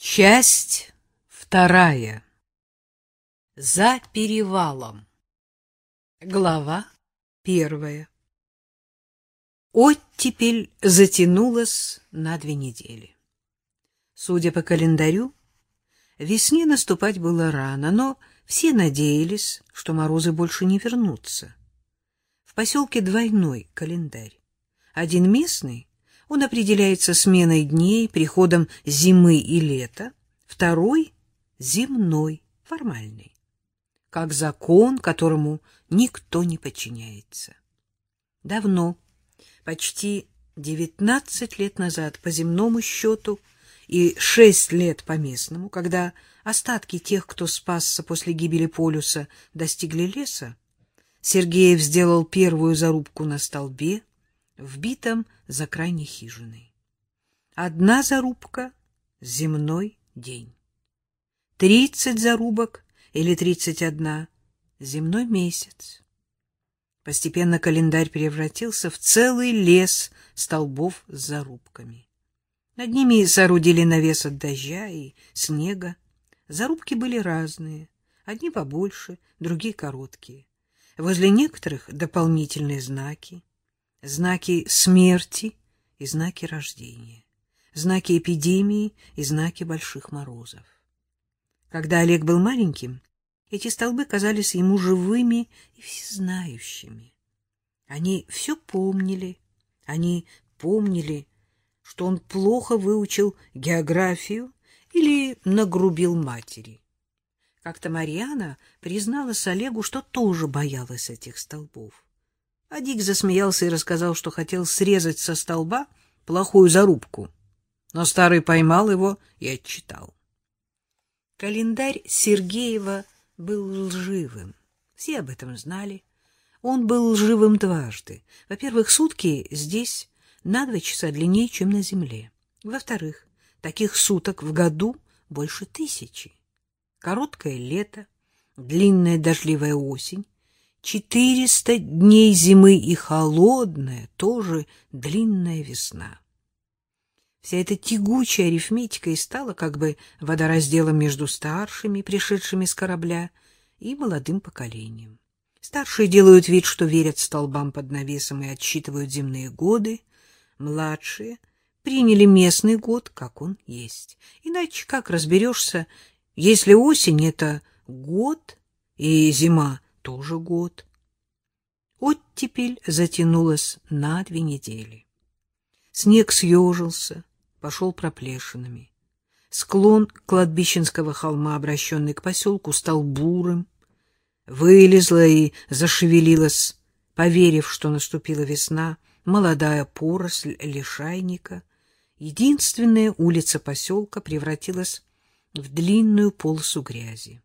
Часть вторая. За перевалом. Глава первая. Оттепель затянулась на две недели. Судя по календарю, весне наступать было рано, но все надеялись, что морозы больше не вернутся. В поселке двойной календарь. Один местный он определяется сменой дней, приходом зимы и лета, второй — земной, формальный, как закон, которому никто не подчиняется. Давно, почти девятнадцать лет назад по земному счету и шесть лет по местному, когда остатки тех, кто спасся после гибели полюса, достигли леса, Сергеев сделал первую зарубку на столбе, вбитом за крайней хижиной. Одна зарубка — земной день. Тридцать зарубок или тридцать одна — земной месяц. Постепенно календарь превратился в целый лес столбов с зарубками. Над ними соорудили навес от дождя и снега. Зарубки были разные, одни побольше, другие короткие. Возле некоторых дополнительные знаки знаки смерти и знаки рождения, знаки эпидемии и знаки больших морозов. Когда Олег был маленьким, эти столбы казались ему живыми и всезнающими. Они все помнили, они помнили, что он плохо выучил географию или нагрубил матери. Как-то Марьяна призналась Олегу, что тоже боялась этих столбов. А Дик засмеялся и рассказал, что хотел срезать со столба плохую зарубку. Но старый поймал его и отчитал. Календарь Сергеева был лживым. Все об этом знали. Он был лживым дважды. Во-первых, сутки здесь на два часа длиннее, чем на земле. Во-вторых, таких суток в году больше тысячи. Короткое лето, длинная дождливая осень, Четыреста дней зимы и холодная, тоже длинная весна. Вся эта тягучая арифметика и стала как бы водоразделом между старшими, пришедшими с корабля, и молодым поколением. Старшие делают вид, что верят столбам под навесом и отсчитывают земные годы. Младшие приняли местный год, как он есть. Иначе как разберешься, если осень — это год и зима тоже год. Оттепель затянулась на две недели. Снег съежился, пошел проплешинами. Склон кладбищенского холма, обращенный к поселку, стал бурым. Вылезла и зашевелилась, поверив, что наступила весна, молодая поросль лишайника. Единственная улица поселка превратилась в длинную полосу грязи.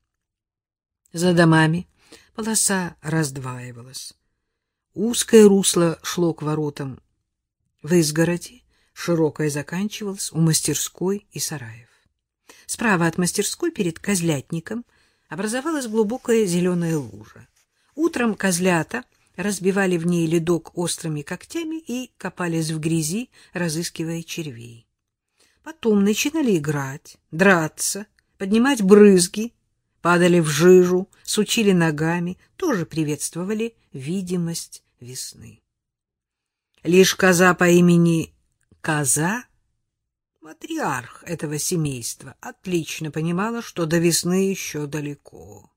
За домами полоса раздваивалась. Узкое русло шло к воротам в изгороди, широкое заканчивалось у мастерской и сараев. Справа от мастерской перед козлятником образовалась глубокая зеленая лужа. Утром козлята разбивали в ней ледок острыми когтями и копались в грязи, разыскивая червей. Потом начинали играть, драться, поднимать брызги, падали в жижу, сучили ногами, тоже приветствовали видимость весны. Лишь коза по имени Коза, матриарх этого семейства, отлично понимала, что до весны еще далеко.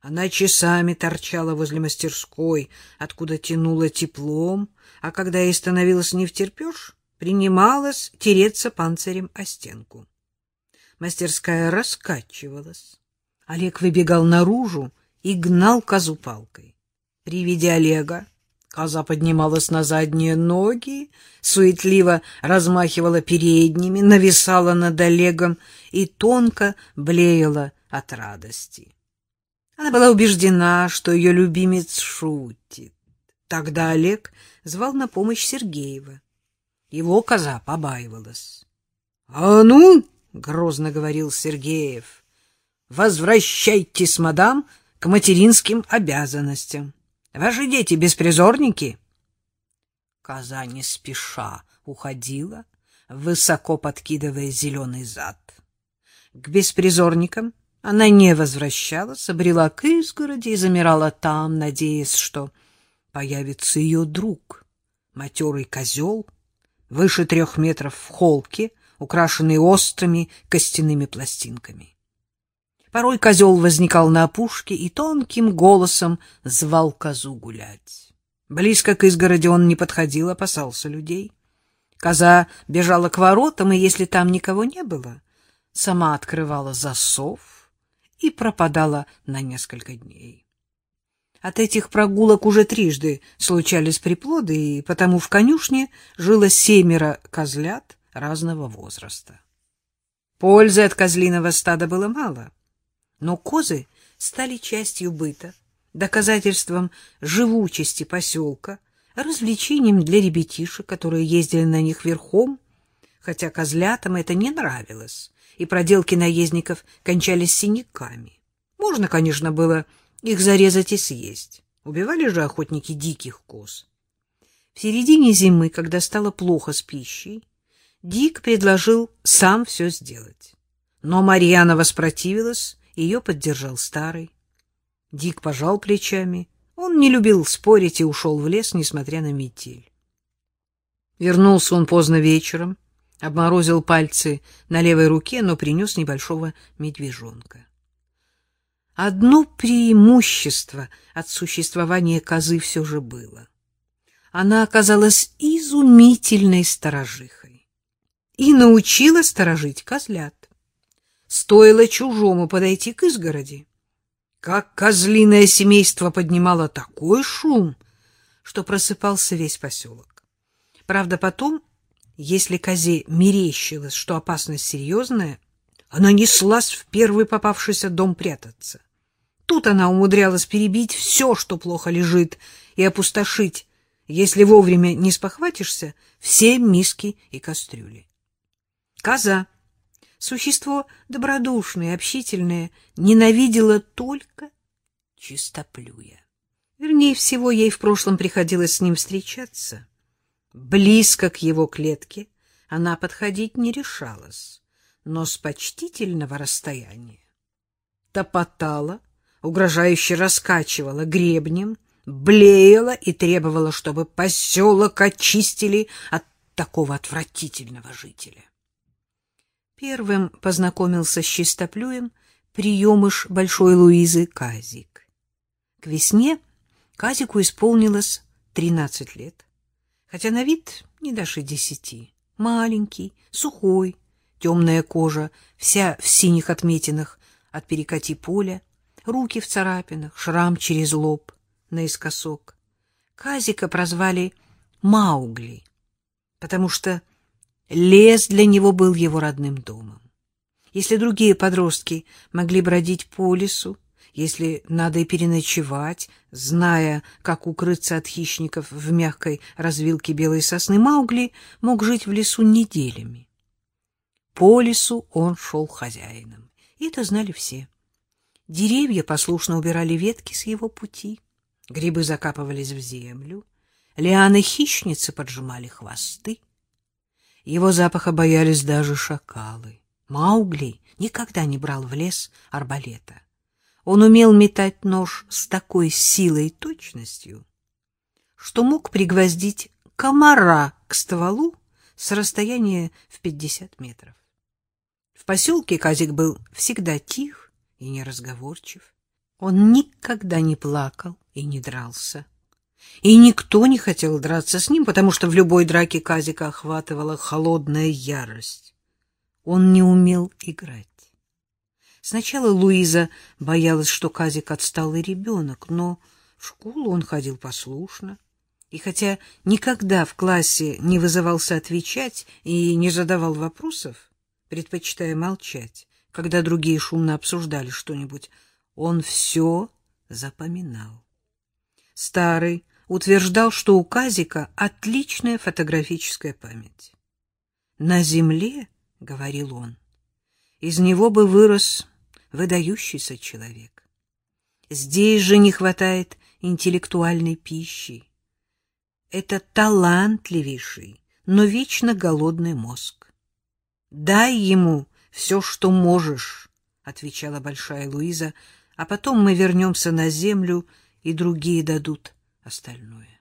Она часами торчала возле мастерской, откуда тянула теплом, а когда ей становилось не втерпешь, принималась тереться панцирем о стенку. Мастерская раскачивалась. Олег выбегал наружу и гнал козу палкой. При виде Олега коза поднималась на задние ноги, суетливо размахивала передними, нависала над Олегом и тонко блеяла от радости. Она была убеждена, что ее любимец шутит. Тогда Олег звал на помощь Сергеева. Его коза побаивалась. — А ну! — грозно говорил Сергеев возвращайтесь, мадам, к материнским обязанностям. Ваши дети беспризорники. Коза не спеша уходила, высоко подкидывая зеленый зад. К беспризорникам она не возвращалась, обрела к изгороди и замирала там, надеясь, что появится ее друг, матерый козел, выше трех метров в холке, украшенный острыми костяными пластинками. Порой козел возникал на опушке и тонким голосом звал козу гулять. Близко к изгороди он не подходил, опасался людей. Коза бежала к воротам, и если там никого не было, сама открывала засов и пропадала на несколько дней. От этих прогулок уже трижды случались приплоды, и потому в конюшне жило семеро козлят разного возраста. Пользы от козлиного стада было мало, но козы стали частью быта, доказательством живучести поселка, развлечением для ребятишек, которые ездили на них верхом, хотя козлятам это не нравилось, и проделки наездников кончались синяками. Можно, конечно, было их зарезать и съесть. Убивали же охотники диких коз. В середине зимы, когда стало плохо с пищей, Дик предложил сам все сделать. Но Марьяна воспротивилась, ее поддержал старый. Дик пожал плечами. Он не любил спорить и ушел в лес, несмотря на метель. Вернулся он поздно вечером, обморозил пальцы на левой руке, но принес небольшого медвежонка. Одно преимущество от существования козы все же было. Она оказалась изумительной сторожихой и научила сторожить козлят. Стоило чужому подойти к изгороди, как козлиное семейство поднимало такой шум, что просыпался весь поселок. Правда, потом, если козе мерещилось, что опасность серьезная, она неслась в первый попавшийся дом прятаться. Тут она умудрялась перебить все, что плохо лежит, и опустошить, если вовремя не спохватишься, все миски и кастрюли. Коза, существо добродушное, общительное, ненавидела только чистоплюя. Вернее всего, ей в прошлом приходилось с ним встречаться. Близко к его клетке она подходить не решалась, но с почтительного расстояния топотала, угрожающе раскачивала гребнем, блеяла и требовала, чтобы поселок очистили от такого отвратительного жителя. Первым познакомился с чистоплюем приемыш Большой Луизы Казик. К весне Казику исполнилось тринадцать лет, хотя на вид не даже десяти. Маленький, сухой, темная кожа, вся в синих отметинах от перекати поля, руки в царапинах, шрам через лоб наискосок. Казика прозвали Маугли, потому что лес для него был его родным домом. Если другие подростки могли бродить по лесу, если надо и переночевать, зная, как укрыться от хищников в мягкой развилке белой сосны, Маугли мог жить в лесу неделями. По лесу он шел хозяином, и это знали все. Деревья послушно убирали ветки с его пути, грибы закапывались в землю, лианы-хищницы поджимали хвосты. Его запаха боялись даже шакалы. Маугли никогда не брал в лес арбалета. Он умел метать нож с такой силой и точностью, что мог пригвоздить комара к стволу с расстояния в пятьдесят метров. В поселке Казик был всегда тих, и неразговорчив. Он никогда не плакал и не дрался. И никто не хотел драться с ним, потому что в любой драке Казика охватывала холодная ярость. Он не умел играть. Сначала Луиза боялась, что Казик отсталый ребенок, но в школу он ходил послушно. И хотя никогда в классе не вызывался отвечать и не задавал вопросов, предпочитая молчать, когда другие шумно обсуждали что-нибудь, он все запоминал. Старый утверждал, что у Казика отличная фотографическая память. «На земле, — говорил он, — из него бы вырос выдающийся человек. Здесь же не хватает интеллектуальной пищи. Это талантливейший, но вечно голодный мозг. Дай ему все, что можешь, — отвечала Большая Луиза, — а потом мы вернемся на землю, и другие дадут остальное.